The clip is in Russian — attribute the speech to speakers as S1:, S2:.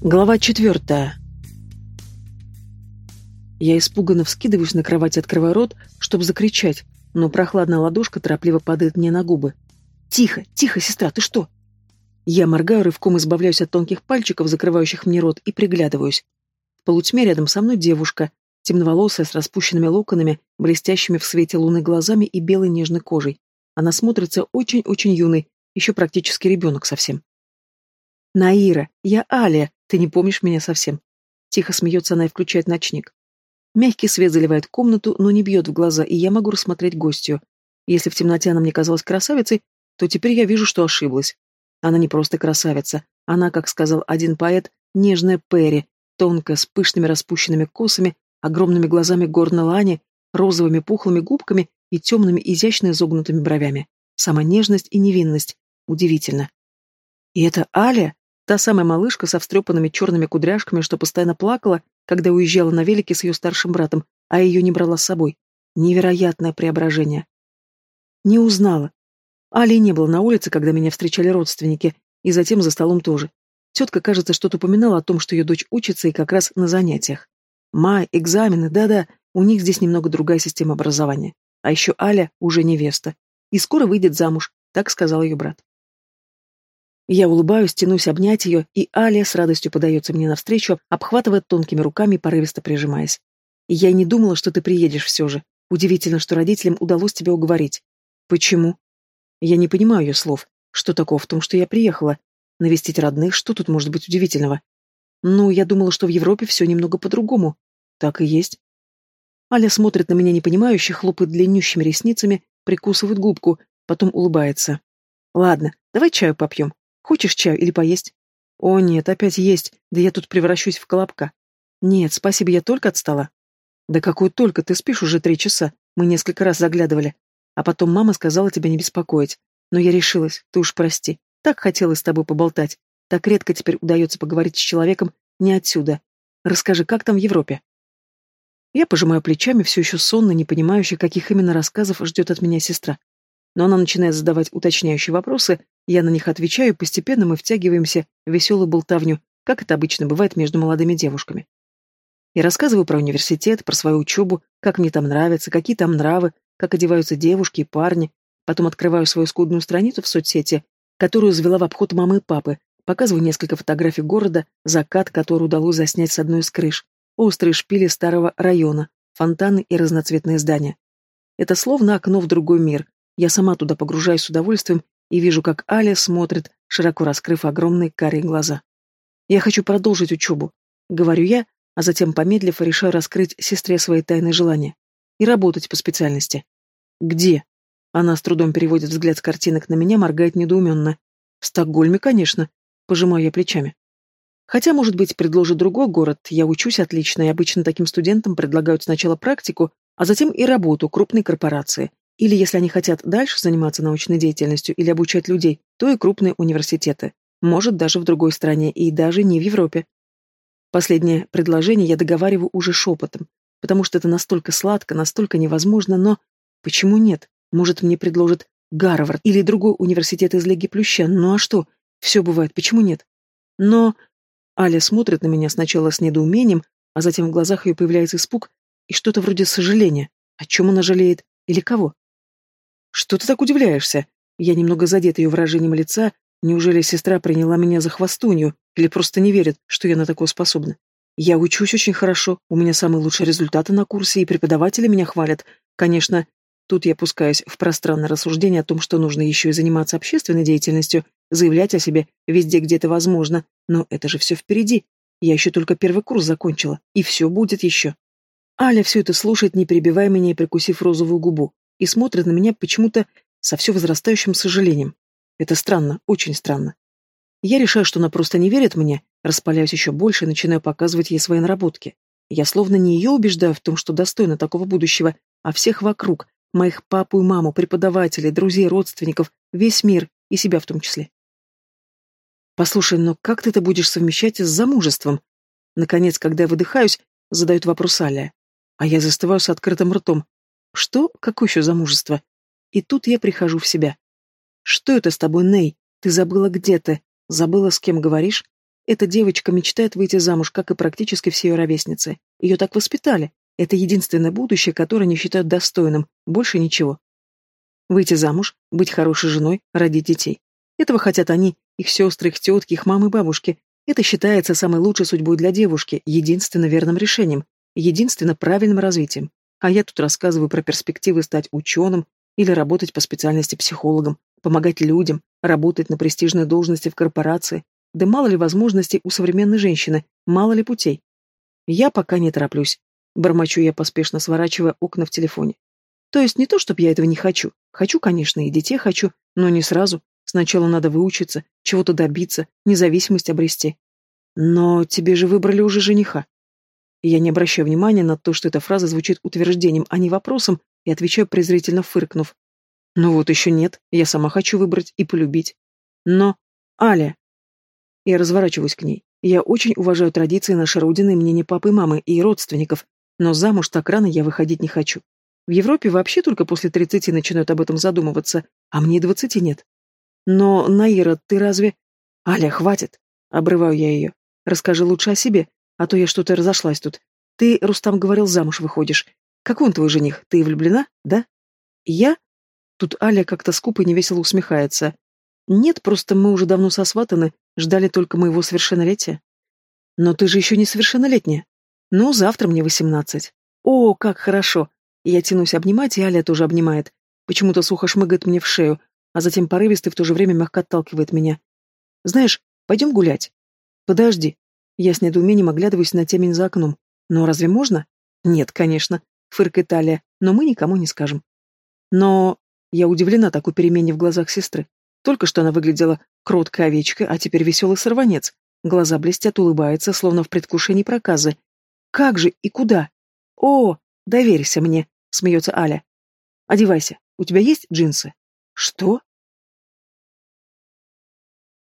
S1: Глава четвертая. Я испуганно вскидываюсь на кровати, открывая рот, чтобы закричать, но прохладная ладошка торопливо падает мне на губы. «Тихо, тихо, сестра, ты что?» Я моргаю, рывком избавляюсь от тонких пальчиков, закрывающих мне рот, и приглядываюсь. В полутьме рядом со мной девушка, темноволосая, с распущенными локонами, блестящими в свете луны глазами и белой нежной кожей. Она смотрится очень-очень юной, еще практически ребенок совсем. «Наира, я Алия, ты не помнишь меня совсем?» Тихо смеется она и включает ночник. Мягкий свет заливает комнату, но не бьет в глаза, и я могу рассмотреть гостью. Если в темноте она мне казалась красавицей, то теперь я вижу, что ошиблась. Она не просто красавица. Она, как сказал один поэт, нежная Перри, тонкая, с пышными распущенными косами, огромными глазами горной лани, розовыми пухлыми губками и темными изящно изогнутыми бровями. Сама нежность и невинность. Удивительно. И это Аля? Та самая малышка со встрепанными черными кудряшками, что постоянно плакала, когда уезжала на велике с ее старшим братом, а ее не брала с собой. Невероятное преображение. Не узнала. Али не было на улице, когда меня встречали родственники, и затем за столом тоже. Тетка, кажется, что-то упоминала о том, что ее дочь учится и как раз на занятиях. Май, экзамены, да-да, у них здесь немного другая система образования. А еще Аля уже невеста. И скоро выйдет замуж, так сказал ее брат. Я улыбаюсь, тянусь обнять ее, и Алия с радостью подается мне навстречу, обхватывает тонкими руками, порывисто прижимаясь. я не думала, что ты приедешь все же. Удивительно, что родителям удалось тебя уговорить. Почему? Я не понимаю ее слов. Что такого в том, что я приехала? Навестить родных, что тут может быть удивительного? Ну, я думала, что в Европе все немного по-другому. Так и есть. Аля смотрит на меня непонимающе, хлопает длиннющими ресницами, прикусывает губку, потом улыбается. Ладно, давай чаю попьем. Хочешь чаю или поесть? О, нет, опять есть, да я тут превращусь в колобка. Нет, спасибо, я только отстала. Да какой только, ты спишь уже три часа. Мы несколько раз заглядывали. А потом мама сказала тебя не беспокоить. Но я решилась, ты уж прости. Так хотелось с тобой поболтать. Так редко теперь удается поговорить с человеком не отсюда. Расскажи, как там в Европе? Я пожимаю плечами, все еще сонно, не понимающая, каких именно рассказов ждет от меня сестра но она начинает задавать уточняющие вопросы, я на них отвечаю, и постепенно мы втягиваемся в веселую болтовню, как это обычно бывает между молодыми девушками. Я рассказываю про университет, про свою учебу, как мне там нравится, какие там нравы, как одеваются девушки и парни, потом открываю свою скудную страницу в соцсети, которую завела в обход мамы и папы, показываю несколько фотографий города, закат, который удалось заснять с одной из крыш, острые шпили старого района, фонтаны и разноцветные здания. Это словно окно в другой мир, я сама туда погружаюсь с удовольствием и вижу, как Аля смотрит, широко раскрыв огромные карие глаза. Я хочу продолжить учебу, говорю я, а затем, помедлив, решаю раскрыть сестре свои тайные желания и работать по специальности. Где? Она с трудом переводит взгляд с картинок на меня, моргает недоуменно. В Стокгольме, конечно. Пожимаю я плечами. Хотя, может быть, предложит другой город. Я учусь отлично, и обычно таким студентам предлагают сначала практику, а затем и работу крупной корпорации. Или, если они хотят дальше заниматься научной деятельностью или обучать людей, то и крупные университеты. Может, даже в другой стране и даже не в Европе. Последнее предложение я договариваю уже шепотом, потому что это настолько сладко, настолько невозможно, но... Почему нет? Может, мне предложат Гарвард или другой университет из Лиги Плюща, ну а что? Все бывает, почему нет? Но... Аля смотрит на меня сначала с недоумением, а затем в глазах ее появляется испуг и что-то вроде сожаления. О чем она жалеет? Или кого? «Что ты так удивляешься?» Я немного задет ее выражением лица. Неужели сестра приняла меня за хвостунью или просто не верит, что я на такое способна? Я учусь очень хорошо, у меня самые лучшие результаты на курсе, и преподаватели меня хвалят. Конечно, тут я пускаюсь в пространное рассуждение о том, что нужно еще и заниматься общественной деятельностью, заявлять о себе везде, где это возможно, но это же все впереди. Я еще только первый курс закончила, и все будет еще. Аля все это слушает, не перебивая меня и прикусив розовую губу и смотрит на меня почему-то со все возрастающим сожалением. Это странно, очень странно. Я решаю, что она просто не верит мне, распаляюсь еще больше и начинаю показывать ей свои наработки. Я словно не ее убеждаю в том, что достойна такого будущего, а всех вокруг, моих папу и маму, преподавателей, друзей, родственников, весь мир, и себя в том числе. Послушай, но как ты это будешь совмещать с замужеством? Наконец, когда я выдыхаюсь, задают вопрос Аля. А я застываю с открытым ртом. Что? Какое еще замужество? И тут я прихожу в себя. Что это с тобой, Ней? Ты забыла, где ты? Забыла, с кем говоришь? Эта девочка мечтает выйти замуж, как и практически все ее ровесницы. Ее так воспитали. Это единственное будущее, которое они считают достойным. Больше ничего. Выйти замуж, быть хорошей женой, родить детей. Этого хотят они, их сестры, их тетки, их мамы и бабушки. Это считается самой лучшей судьбой для девушки, единственно верным решением, единственно правильным развитием. А я тут рассказываю про перспективы стать ученым или работать по специальности психологом, помогать людям, работать на престижной должности в корпорации. Да мало ли возможностей у современной женщины, мало ли путей. Я пока не тороплюсь. Бормочу я, поспешно сворачивая окна в телефоне. То есть не то, чтобы я этого не хочу. Хочу, конечно, и детей хочу, но не сразу. Сначала надо выучиться, чего-то добиться, независимость обрести. Но тебе же выбрали уже жениха. Я не обращаю внимания на то, что эта фраза звучит утверждением, а не вопросом, и отвечаю презрительно фыркнув. Ну вот еще нет, я сама хочу выбрать и полюбить. Но... Аля! Я разворачиваюсь к ней. Я очень уважаю традиции нашей родины и мнение папы и мамы, и родственников, но замуж так рано я выходить не хочу. В Европе вообще только после тридцати начинают об этом задумываться, а мне двадцати нет. Но, Наира, ты разве... Аля, хватит! Обрываю я ее. Расскажи лучше о себе, а то я что-то разошлась тут. Ты, Рустам говорил, замуж выходишь. Какой он твой жених? Ты влюблена, да? Я? Тут Аля как-то скупо и невесело усмехается. Нет, просто мы уже давно сосватаны, ждали только моего совершеннолетия. Но ты же еще не совершеннолетняя. Ну, завтра мне восемнадцать. О, как хорошо. Я тянусь обнимать, и Аля тоже обнимает. Почему-то сухо шмыгает мне в шею, а затем порывисто в то же время мягко отталкивает меня. Знаешь, пойдем гулять. Подожди. Я с недоумением оглядываюсь на темень за окном. Но разве можно? Нет, конечно. Фыркает Аля, но мы никому не скажем. Но я удивлена такой перемене в глазах сестры. Только что она выглядела кроткой овечкой, а теперь веселый сорванец. Глаза блестят, улыбается, словно в предвкушении проказы. Как же и куда? О, доверься мне, смеется Аля. Одевайся. У тебя есть джинсы? Что?